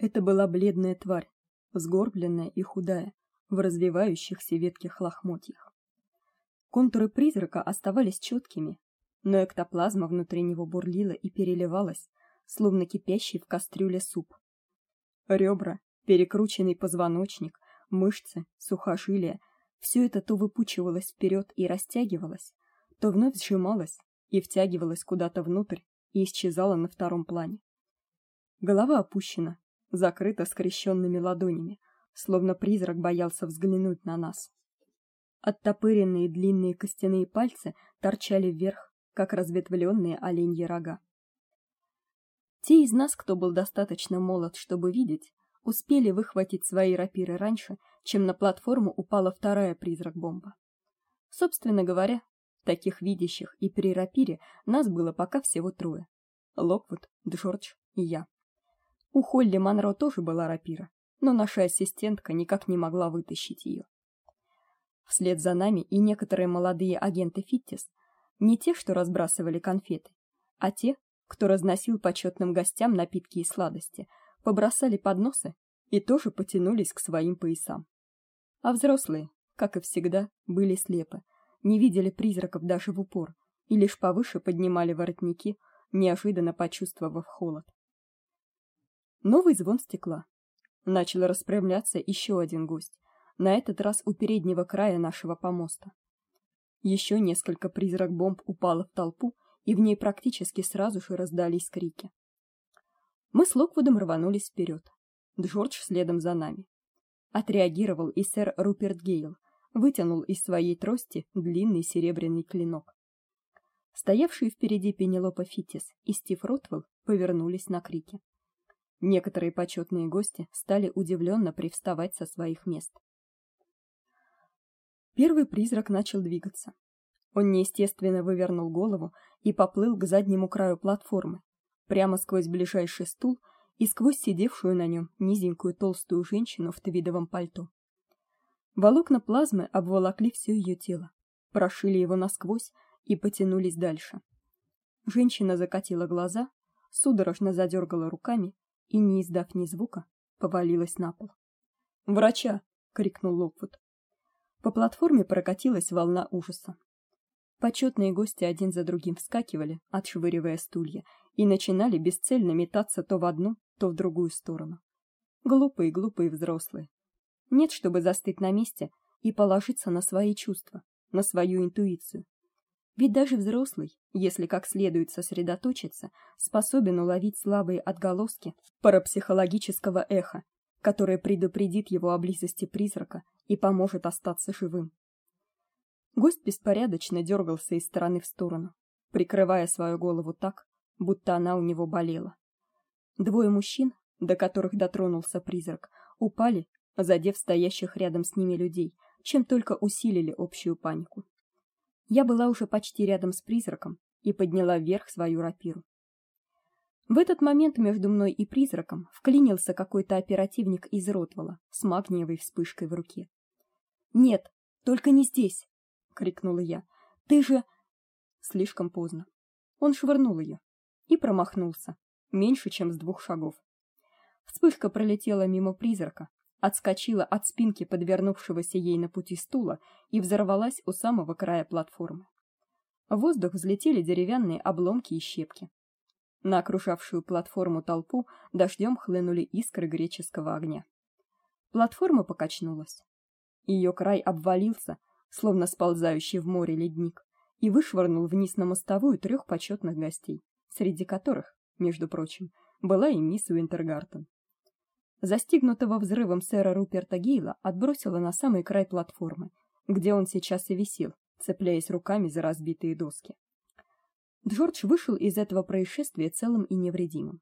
Это была бледная тварь, сгорбленная и худая, в развивающихся ветких лохмотьях. Контуры призрака оставались четкими, но эктоплазма внутри него бурлила и переливалась, словно кипящий в кастрюле суп. Ребра, перекрученный позвоночник, мышцы, сухожилия все это то выпучивалось вперед и растягивалось, то вновь сжималось и втягивалось куда-то внутрь и исчезало на втором плане. Голова опущена, закрыта скрещенными ладонями, словно призрак боялся взглянуть на нас. Оттопыренные длинные костяные пальцы торчали вверх, как разветвленные оленьи рога. Те из нас, кто был достаточно молод, чтобы видеть, успели выхватить свои рапиры раньше, чем на платформу упала вторая призрак-бомба. Собственно говоря, таких видящих и при рапире нас было пока всего трое: Локвуд, Джордж и я. У Холли Манро тоже была рапира, но наша ассистентка никак не могла вытащить ее. Вслед за нами и некоторые молодые агенты Фиттис, не те, что разбрасывали конфеты, а те, кто разносил почетным гостям напитки и сладости, побросали подносы и тоже потянулись к своим поясам. А взрослые, как и всегда, были слепы, не видели призраков даже в упор и лишь повыше поднимали воротники, неожиданно почувствовав холод. Новый звон стекла. Начал распрямляться еще один гость, на этот раз у переднего края нашего помоста. Еще несколько призрак-бомб упало в толпу, и в ней практически сразу же раздались крики. Мы с Локвудом рванулись вперед. Джордж следом за нами. Отреагировал и сэр Руперт Гейл, вытянул из своей трости длинный серебряный клинок. Стоявшие впереди Пенелопа Фитис и Стив Ротвелл повернулись на крики. Некоторые почетные гости стали удивленно привставать со своих мест. Первый призрак начал двигаться. Он неестественно вывернул голову и поплыл к заднему краю платформы, прямо сквозь ближайший стул и сквозь сидевшую на нем низенькую толстую женщину в твидовом пальто. Волокна плазмы обволокли все ее тело, прошили его насквозь и потянулись дальше. Женщина закатила глаза, судорожно задергала руками и, не издав ни звука, повалилась на пол. "Врача!" крикнул Локвуд. По платформе прокатилась волна ужаса. Почетные гости один за другим вскакивали, отшвыривая стулья, и начинали бесцельно метаться то в одну, то в другую сторону. Глупые, глупые взрослые. Нет, чтобы застыть на месте и положиться на свои чувства, на свою интуицию. Ведь даже взрослый, если как следует сосредоточиться, способен уловить слабые отголоски парапсихологического эха, которое предупредит его о близости призрака и поможет остаться живым. Гость беспорядочно дергался из стороны в сторону, прикрывая свою голову так, будто она у него болела. Двое мужчин, до которых дотронулся призрак, упали, задев стоящих рядом с ними людей, чем только усилили общую панику. Я была уже почти рядом с призраком и подняла вверх свою рапиру. В этот момент между мной и призраком вклинился какой-то оперативник из Ротвола с магниевой вспышкой в руке. "Нет, только не здесь", крикнула я. "Ты же слишком поздно". Он швырнул ее и промахнулся, меньше, чем с двух шагов. Вспышка пролетела мимо призрака, отскочила от спинки подвернувшегося ей на пути стула и взорвалась у самого края платформы. В воздух взлетели деревянные обломки и щепки. На окружавшую платформу толпу дождем хлынули искры греческого огня. Платформа покачнулась. Ее край обвалился, словно сползающий в море ледник, и вышвырнул вниз на мостовую трех почетных гостей, среди которых, между прочим, была и мисс Уинтергартен. Застигнутого взрывом сэра Руперта Гейла отбросило на самый край платформы, где он сейчас и висел, цепляясь руками за разбитые доски. Джордж вышел из этого происшествия целым и невредимым.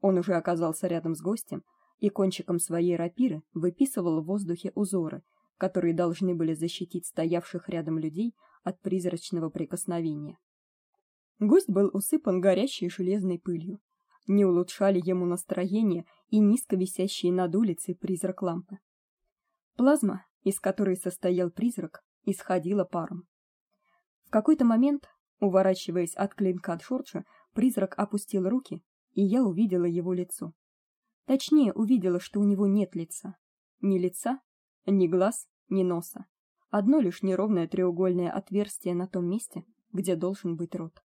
Он уже оказался рядом с гостем и кончиком своей рапиры выписывал в воздухе узоры, которые должны были защитить стоявших рядом людей от призрачного прикосновения. Гость был усыпан горящей железной пылью, не улучшали ему настроение и низко висящие над улицей призрак лампы. Плазма, из которой состоял призрак, исходила паром. В какой-то момент, уворачиваясь от клинка Джорджа, призрак опустил руки, и я увидела его лицо. Точнее, увидела, что у него нет лица. Ни лица, ни глаз, ни носа. Одно лишь неровное треугольное отверстие на том месте, где должен быть рот.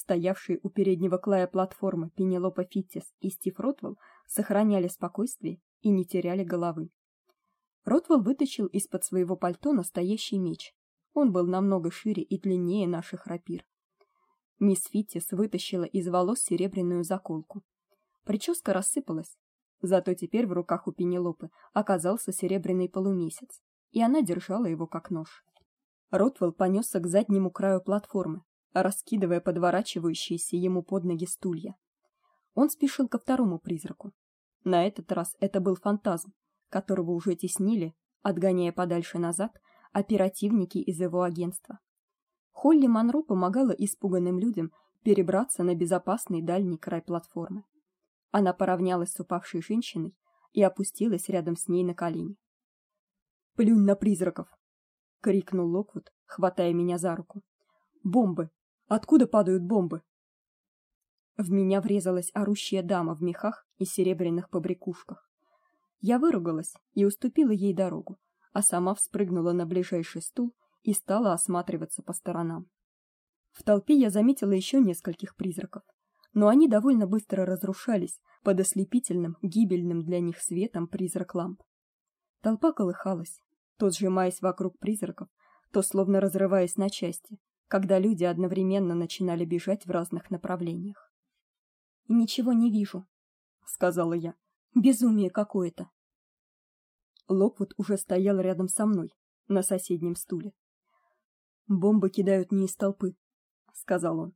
Стоявшие у переднего края платформы Пенелопа Фиттис и Стив Ротвелл сохраняли спокойствие и не теряли головы. Ротвелл вытащил из-под своего пальто настоящий меч. Он был намного шире и длиннее наших рапир. Мисс Фиттис вытащила из волос серебряную заколку. Прическа рассыпалась, зато теперь в руках у Пенелопы оказался серебряный полумесяц, и она держала его как нож. Ротвелл понесся к заднему краю платформы, раскидывая подворачивающиеся ему под ноги стулья. Он спешил ко второму призраку. На этот раз это был фантазм, которого уже теснили, отгоняя подальше назад, оперативники из его агентства. Холли Манро помогала испуганным людям перебраться на безопасный дальний край платформы. Она поравнялась с упавшей женщиной и опустилась рядом с ней на колени. "Плюнь на призраков", крикнул Локвуд, хватая меня за руку. "Бомбы! Откуда падают бомбы?" В меня врезалась орущая дама в мехах и серебряных побрякушках. Я выругалась и уступила ей дорогу, а сама вспрыгнула на ближайший стул и стала осматриваться по сторонам. В толпе я заметила еще нескольких призраков, но они довольно быстро разрушались под ослепительным, гибельным для них светом призрак ламп. Толпа колыхалась, то сжимаясь вокруг призраков, то словно разрываясь на части, когда люди одновременно начинали бежать в разных направлениях ничего не вижу, сказала я. Безумие какое-то. Локвуд уже стоял рядом со мной, на соседнем стуле. Бомбы кидают не из толпы, сказал он.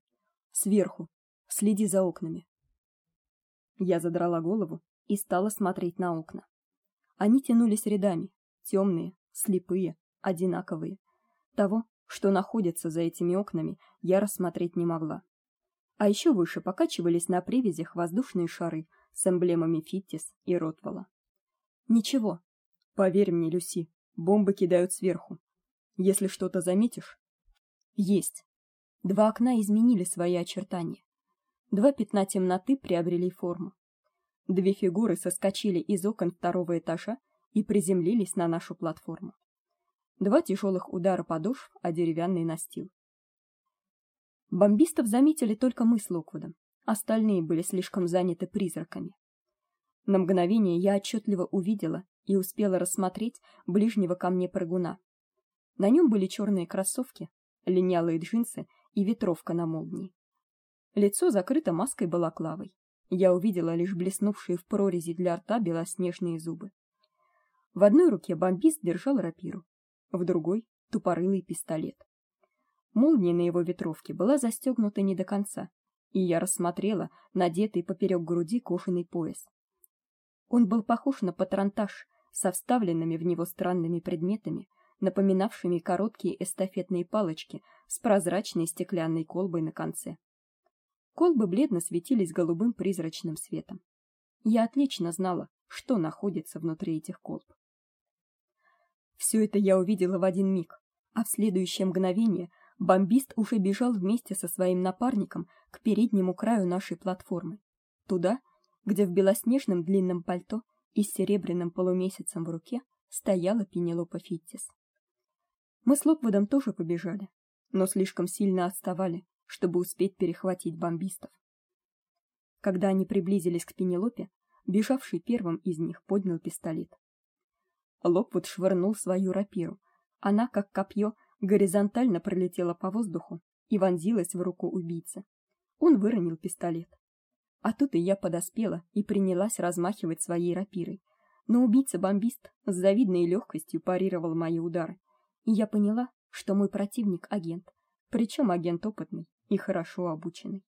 Сверху. Следи за окнами. Я задрала голову и стала смотреть на окна. Они тянулись рядами, темные, слепые, одинаковые. Того, что находится за этими окнами, я рассмотреть не могла а еще выше покачивались на привязях воздушные шары с эмблемами Фиттис и Ротвелла. Ничего. Поверь мне, Люси, бомбы кидают сверху. Если что-то заметишь, есть. Два окна изменили свои очертания. Два пятна темноты приобрели форму. Две фигуры соскочили из окон второго этажа и приземлились на нашу платформу. Два тяжелых удара подошв о деревянный настил. Бомбистов заметили только мы с Локвудом. Остальные были слишком заняты призраками. На мгновение я отчетливо увидела и успела рассмотреть ближнего ко мне прыгуна. На нем были черные кроссовки, линялые джинсы и ветровка на молнии. Лицо закрыто маской балаклавой. Я увидела лишь блеснувшие в прорези для рта белоснежные зубы. В одной руке бомбист держал рапиру, в другой тупорылый пистолет. Молния на его ветровке была застегнута не до конца, и я рассмотрела надетый поперек груди кожаный пояс. Он был похож на патронтаж со вставленными в него странными предметами, напоминавшими короткие эстафетные палочки с прозрачной стеклянной колбой на конце. Колбы бледно светились голубым призрачным светом. Я отлично знала, что находится внутри этих колб. Все это я увидела в один миг, а в следующее мгновение Бомбист уже бежал вместе со своим напарником к переднему краю нашей платформы, туда, где в белоснежном длинном пальто и с серебряным полумесяцем в руке стояла Пенелопа Фиттис. Мы с Локвудом тоже побежали, но слишком сильно отставали, чтобы успеть перехватить бомбистов. Когда они приблизились к Пенелопе, бежавший первым из них поднял пистолет. Локвуд швырнул свою рапиру. Она, как копье, горизонтально пролетела по воздуху и вонзилась в руку убийцы. Он выронил пистолет. А тут и я подоспела и принялась размахивать своей рапирой. Но убийца-бомбист с завидной легкостью парировал мои удары, и я поняла, что мой противник агент, причем агент опытный и хорошо обученный.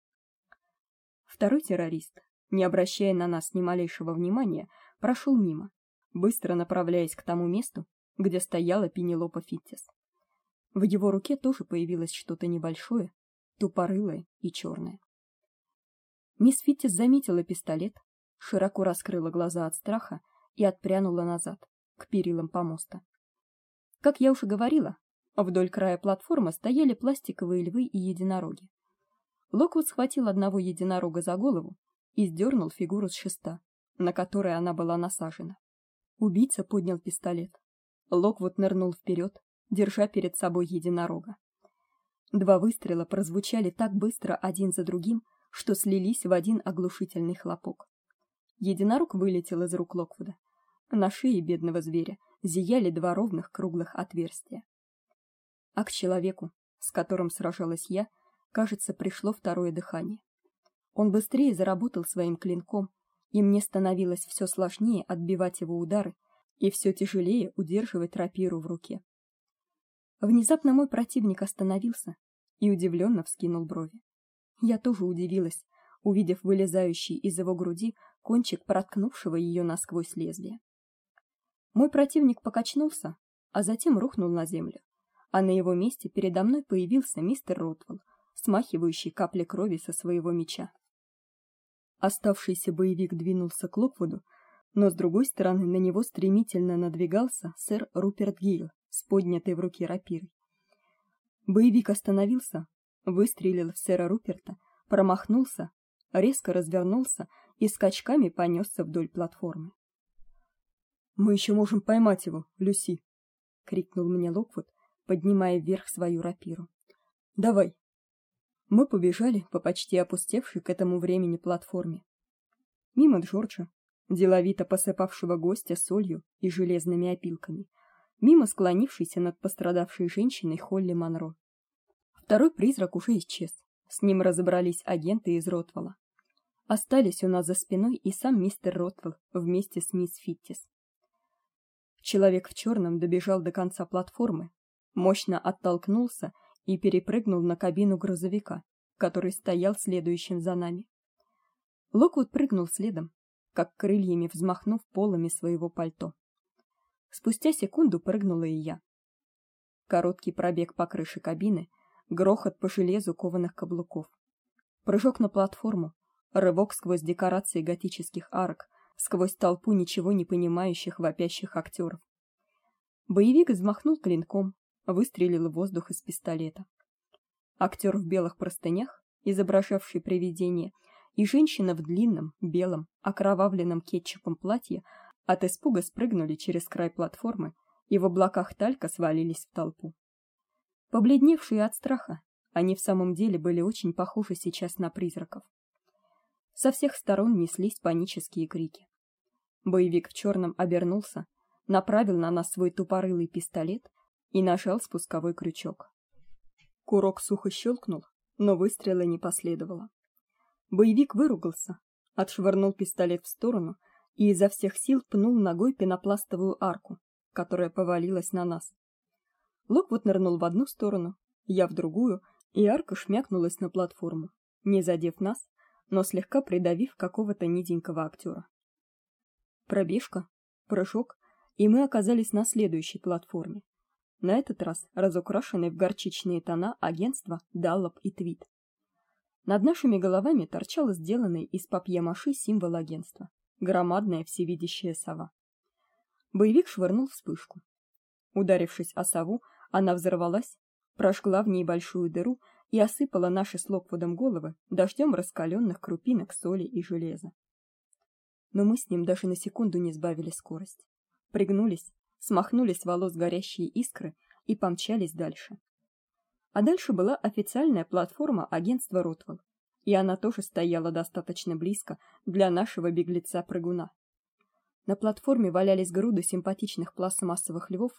Второй террорист, не обращая на нас ни малейшего внимания, прошел мимо, быстро направляясь к тому месту, где стояла Пенелопа Фиттис. В его руке тоже появилось что-то небольшое, тупорылое и черное. Мисс Фиттис заметила пистолет, широко раскрыла глаза от страха и отпрянула назад, к перилам помоста. Как я уже говорила, вдоль края платформы стояли пластиковые львы и единороги. Локвуд схватил одного единорога за голову и сдернул фигуру с шеста, на которой она была насажена. Убийца поднял пистолет. Локвуд нырнул вперед, держа перед собой единорога. Два выстрела прозвучали так быстро один за другим, что слились в один оглушительный хлопок. Единорог вылетел из рук Локвуда. На шее бедного зверя зияли два ровных круглых отверстия. А к человеку, с которым сражалась я, кажется, пришло второе дыхание. Он быстрее заработал своим клинком, и мне становилось все сложнее отбивать его удары и все тяжелее удерживать рапиру в руке. Внезапно мой противник остановился и удивленно вскинул брови. Я тоже удивилась, увидев вылезающий из его груди кончик проткнувшего ее насквозь лезвия. Мой противник покачнулся, а затем рухнул на землю, а на его месте передо мной появился мистер Ротвелл, смахивающий капли крови со своего меча. Оставшийся боевик двинулся к Локвуду, но с другой стороны на него стремительно надвигался сэр Руперт Гейл с поднятой в руке рапирой. Боевик остановился, выстрелил в сэра Руперта, промахнулся, резко развернулся и скачками понесся вдоль платформы. Мы еще можем поймать его, Люси, крикнул мне Локвуд, поднимая вверх свою рапиру. Давай, мы побежали по почти опустевшей к этому времени платформе. Мимо Джорджа, деловито посыпавшего гостя солью и железными опилками, мимо склонившейся над пострадавшей женщиной Холли Манро. Второй призрак уже исчез. С ним разобрались агенты из Ротвелла. Остались у нас за спиной и сам мистер Ротвелл вместе с мисс Фиттис. Человек в черном добежал до конца платформы, мощно оттолкнулся и перепрыгнул на кабину грузовика, который стоял следующим за нами. Локвуд прыгнул следом, как крыльями взмахнув полами своего пальто. Спустя секунду прыгнула и я. Короткий пробег по крыше кабины, грохот по железу кованых каблуков. Прыжок на платформу, рывок сквозь декорации готических арок, сквозь толпу ничего не понимающих вопящих актеров. Боевик взмахнул клинком, выстрелил в воздух из пистолета. Актер в белых простынях, изображавший привидение, и женщина в длинном белом окровавленном кетчупом платье от испуга спрыгнули через край платформы и в облаках талька свалились в толпу. Побледневшие от страха, они в самом деле были очень похожи сейчас на призраков. Со всех сторон неслись панические крики. Боевик в черном обернулся, направил на нас свой тупорылый пистолет и нажал спусковой крючок. Курок сухо щелкнул, но выстрела не последовало. Боевик выругался, отшвырнул пистолет в сторону и изо всех сил пнул ногой пенопластовую арку, которая повалилась на нас. Локвуд нырнул в одну сторону, я в другую, и арка шмякнулась на платформу, не задев нас, но слегка придавив какого-то низенького актера. Пробежка, прыжок, и мы оказались на следующей платформе на этот раз разукрашенный в горчичные тона агентства Даллоп и Твит. Над нашими головами торчал сделанный из папье-маше символ агентства громадная всевидящая сова. Боевик швырнул вспышку. Ударившись о сову, она взорвалась, прожгла в ней большую дыру и осыпала наши с Локвудом головы дождем раскаленных крупинок соли и железа. Но мы с ним даже на секунду не сбавили скорость. Пригнулись, смахнули с волос горящие искры и помчались дальше. А дальше была официальная платформа агентства Ротвелл, и она тоже стояла достаточно близко для нашего беглеца-прыгуна. На платформе валялись груды симпатичных пластмассовых львов,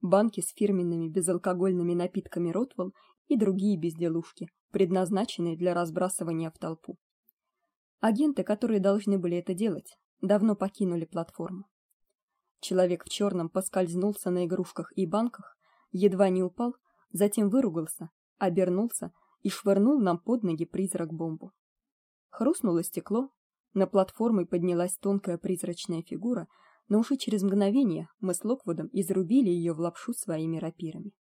банки с фирменными безалкогольными напитками Ротвелл и другие безделушки, предназначенные для разбрасывания в толпу. Агенты, которые должны были это делать, давно покинули платформу. Человек в черном поскользнулся на игрушках и банках, едва не упал, затем выругался, обернулся и швырнул нам под ноги призрак-бомбу. Хрустнуло стекло, на платформе поднялась тонкая призрачная фигура, но уже через мгновение мы с Локвудом изрубили ее в лапшу своими рапирами.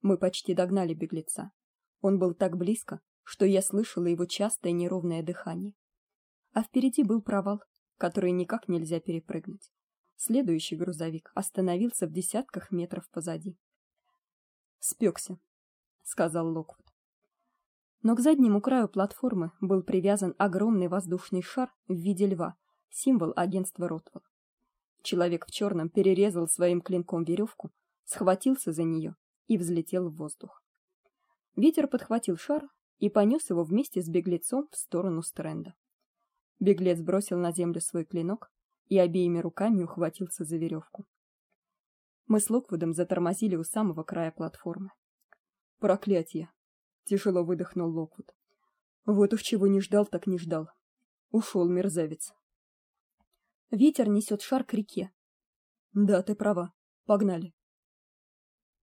Мы почти догнали беглеца. Он был так близко, что я слышала его частое неровное дыхание. А впереди был провал, который никак нельзя перепрыгнуть. Следующий грузовик остановился в десятках метров позади. Спекся, сказал Локвуд. Но к заднему краю платформы был привязан огромный воздушный шар в виде льва, символ агентства Ротвелл. Человек в черном перерезал своим клинком веревку, схватился за нее и взлетел в воздух. Ветер подхватил шар и понес его вместе с беглецом в сторону Стрэнда. Беглец бросил на землю свой клинок и обеими руками ухватился за веревку. Мы с Локвудом затормозили у самого края платформы. Проклятие, тяжело выдохнул Локвуд. Вот уж чего не ждал, так не ждал. Ушел мерзавец. Ветер несет шар к реке. Да, ты права. Погнали.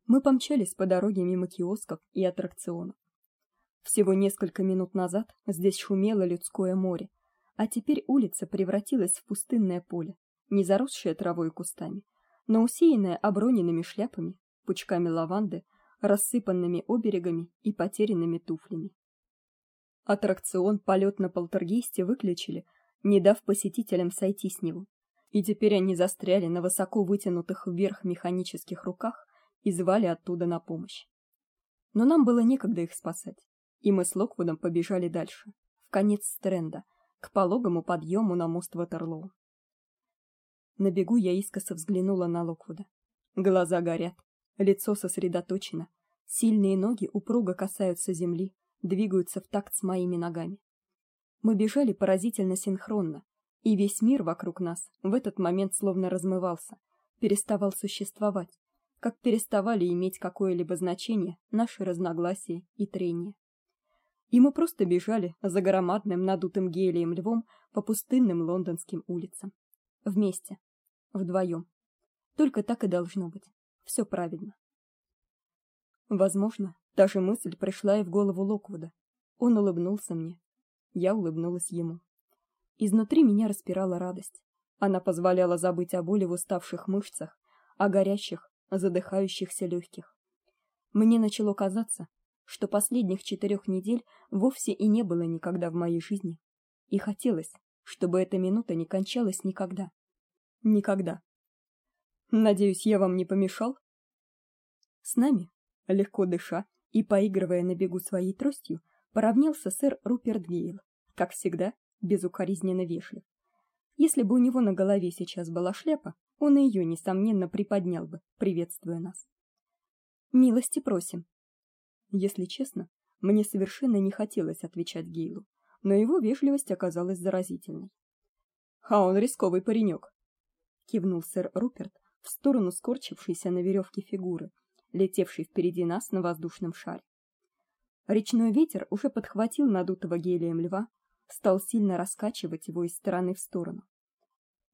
Мы помчались по дороге мимо киосков и аттракционов. Всего несколько минут назад здесь шумело людское море, а теперь улица превратилась в пустынное поле, не заросшее травой и кустами, но усеянное оброненными шляпами, пучками лаванды, рассыпанными оберегами и потерянными туфлями. Аттракцион полет на полтергейсте выключили, не дав посетителям сойти с него. И теперь они застряли на высоко вытянутых вверх механических руках и звали оттуда на помощь. Но нам было некогда их спасать, и мы с Локвудом побежали дальше, в конец Стренда, к пологому подъему на мост Ватерлоу. На бегу я искоса взглянула на Локвуда. Глаза горят, лицо сосредоточено, сильные ноги упруго касаются земли, двигаются в такт с моими ногами. Мы бежали поразительно синхронно, и весь мир вокруг нас в этот момент словно размывался, переставал существовать, как переставали иметь какое-либо значение наши разногласия и трения. И мы просто бежали за громадным надутым гелием львом по пустынным лондонским улицам. Вместе, вдвоем. Только так и должно быть все правильно. Возможно, та же мысль пришла и в голову Локвуда. Он улыбнулся мне. Я улыбнулась ему. Изнутри меня распирала радость. Она позволяла забыть о боли в уставших мышцах, о горящих, задыхающихся легких. Мне начало казаться, что последних четырех недель вовсе и не было никогда в моей жизни, и хотелось, чтобы эта минута не кончалась никогда. Никогда. Надеюсь, я вам не помешал? С нами, легко дыша и поигрывая на бегу своей тростью, поравнялся сэр Руперт Гейл, как всегда, безукоризненно вежлив. Если бы у него на голове сейчас была шляпа, он ее несомненно приподнял бы, приветствуя нас. Милости просим. Если честно, мне совершенно не хотелось отвечать Гейлу, но его вежливость оказалась заразительной. А он рисковый паренек, кивнул сэр Руперт, в сторону скорчившейся на веревке фигуры, летевшей впереди нас на воздушном шаре. Речной ветер уже подхватил надутого гелием льва, стал сильно раскачивать его из стороны в сторону.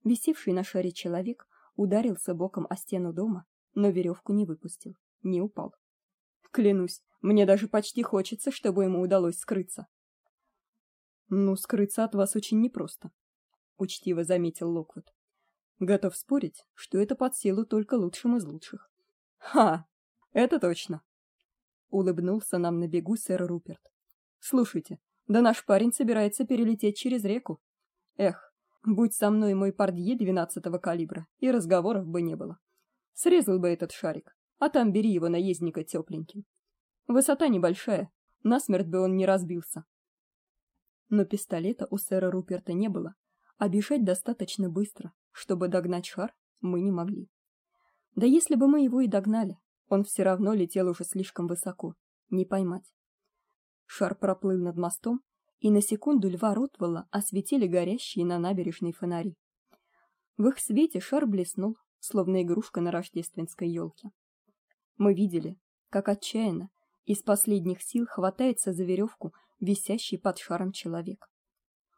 Висевший на шаре человек ударился боком о стену дома, но веревку не выпустил, не упал. Клянусь, мне даже почти хочется, чтобы ему удалось скрыться. Ну, скрыться от вас очень непросто, учтиво заметил Локвуд. Готов спорить, что это под силу только лучшим из лучших. Ха, это точно. Улыбнулся нам на бегу сэр Руперт. Слушайте, да наш парень собирается перелететь через реку. Эх, будь со мной мой пардье двенадцатого калибра, и разговоров бы не было. Срезал бы этот шарик, а там бери его наездника тепленьким. Высота небольшая, насмерть бы он не разбился. Но пистолета у сэра Руперта не было, а бежать достаточно быстро, чтобы догнать шар, мы не могли. Да если бы мы его и догнали, он все равно летел уже слишком высоко, не поймать. Шар проплыл над мостом, и на секунду льва Ротвелла осветили горящие на набережной фонари. В их свете шар блеснул, словно игрушка на рождественской елке. Мы видели, как отчаянно из последних сил хватается за веревку висящий под шаром человек.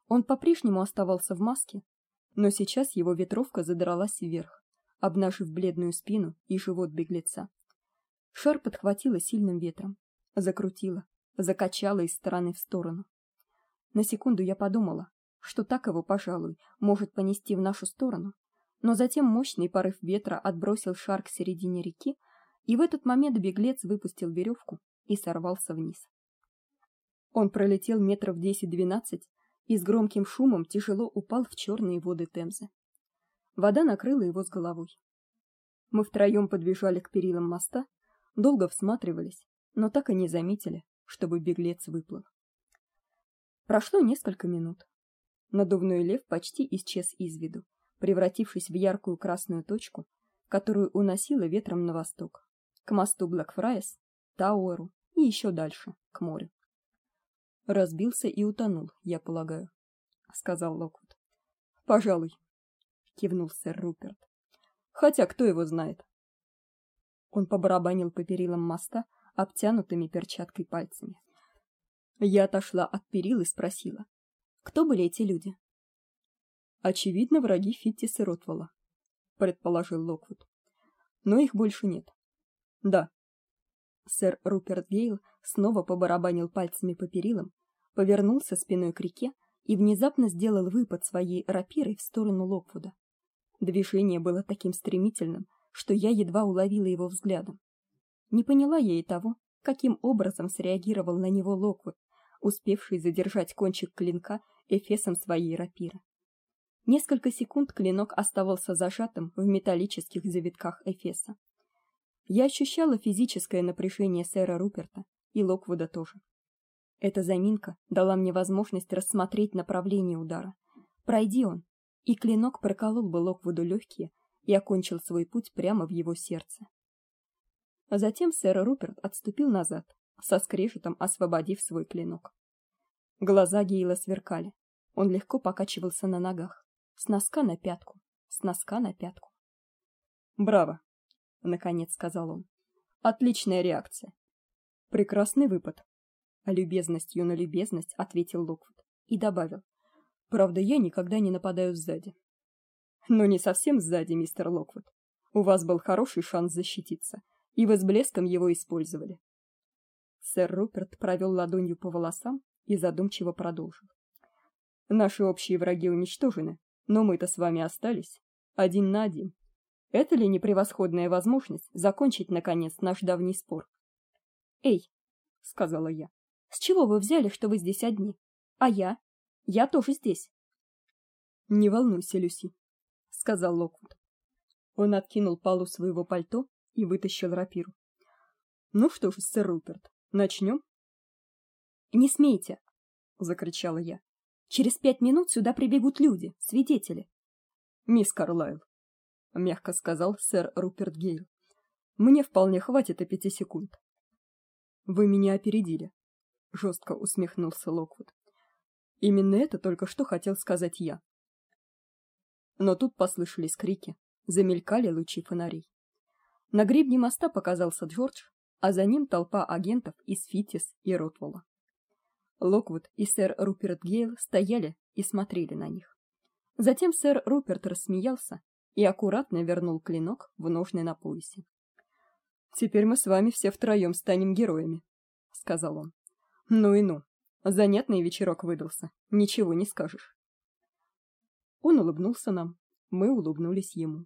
Он по-прежнему оставался в маске, но сейчас его ветровка задралась вверх, обнажив бледную спину и живот беглеца. Шар подхватило сильным ветром, закрутило, закачало из стороны в сторону. На секунду я подумала, что так его, пожалуй, может понести в нашу сторону, но затем мощный порыв ветра отбросил шар к середине реки, и в этот момент беглец выпустил веревку и сорвался вниз. Он пролетел метров 10-12 и с громким шумом тяжело упал в черные воды Темзы. Вода накрыла его с головой. Мы втроем подбежали к перилам моста, долго всматривались, но так и не заметили, чтобы беглец выплыл. Прошло несколько минут. Надувной лев почти исчез из виду, превратившись в яркую красную точку, которую уносило ветром на восток, к мосту Блэкфрайерс, Тауэру и еще дальше, к морю. Разбился и утонул, я полагаю, сказал Локвуд. Пожалуй, кивнул сэр Руперт. Хотя кто его знает? Он побарабанил по перилам моста обтянутыми перчаткой пальцами. Я отошла от перил и спросила: "Кто были эти люди?" Очевидно, враги Фиттиса Ротвелла, предположил Локвуд. Но их больше нет. Да. Сэр Руперт Гейл снова побарабанил пальцами по перилам, повернулся спиной к реке и внезапно сделал выпад своей рапирой в сторону Локвуда. Движение было таким стремительным, что я едва уловила его взглядом. Не поняла я и того, каким образом среагировал на него Локвуд, успевший задержать кончик клинка эфесом своей рапиры. Несколько секунд клинок оставался зажатым в металлических завитках эфеса. Я ощущала физическое напряжение сэра Руперта и Локвуда тоже. Эта заминка дала мне возможность рассмотреть направление удара. Пройди он, и клинок проколол бы Локвуду легкие и окончил свой путь прямо в его сердце. А затем сэр Руперт отступил назад, со скрежетом освободив свой клинок. Глаза Гейла сверкали. Он легко покачивался на ногах, с носка на пятку, с носка на пятку. "Браво", наконец сказал он. "Отличная реакция. Прекрасный выпад". А любезностью на любезность ответил Локвуд и добавил: "Правда, я никогда не нападаю сзади". "Но не совсем сзади, мистер Локвуд. У вас был хороший шанс защититься, и вы с блеском его использовали". Сэр Руперт провел ладонью по волосам и задумчиво продолжил: "Наши общие враги уничтожены, но мы-то с вами остались один на один. Это ли не превосходная возможность закончить наконец наш давний спор? Эй, сказала я. С чего вы взяли, что вы здесь одни? А я? Я тоже здесь. Не волнуйся, Люси, сказал Локвуд. Он откинул полу своего пальто и вытащил рапиру. Ну что ж, сэр Руперт, начнем? Не смейте, закричала я. Через пять минут сюда прибегут люди, свидетели. Мисс Карлайл, мягко сказал сэр Руперт Гейл. Мне вполне хватит и пяти секунд. Вы меня опередили, жестко усмехнулся Локвуд. Именно это только что хотел сказать я. Но тут послышались крики, замелькали лучи фонарей. На гребне моста показался Джордж, а за ним толпа агентов из Фитис и Ротволла. Локвуд и сэр Руперт Гейл стояли и смотрели на них. Затем сэр Руперт рассмеялся и аккуратно вернул клинок в ножны на поясе. Теперь мы с вами все втроем станем героями, сказал он. Ну и ну. Занятный вечерок выдался. Ничего не скажешь. Он улыбнулся нам, мы улыбнулись ему.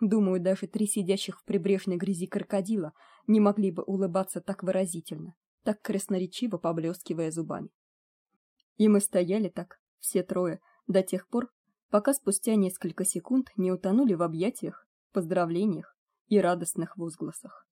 Думаю, даже три сидящих в прибрежной грязи крокодила не могли бы улыбаться так выразительно, так красноречиво поблескивая зубами. И мы стояли так, все трое, до тех пор, пока спустя несколько секунд не утонули в объятиях, поздравлениях и радостных возгласах.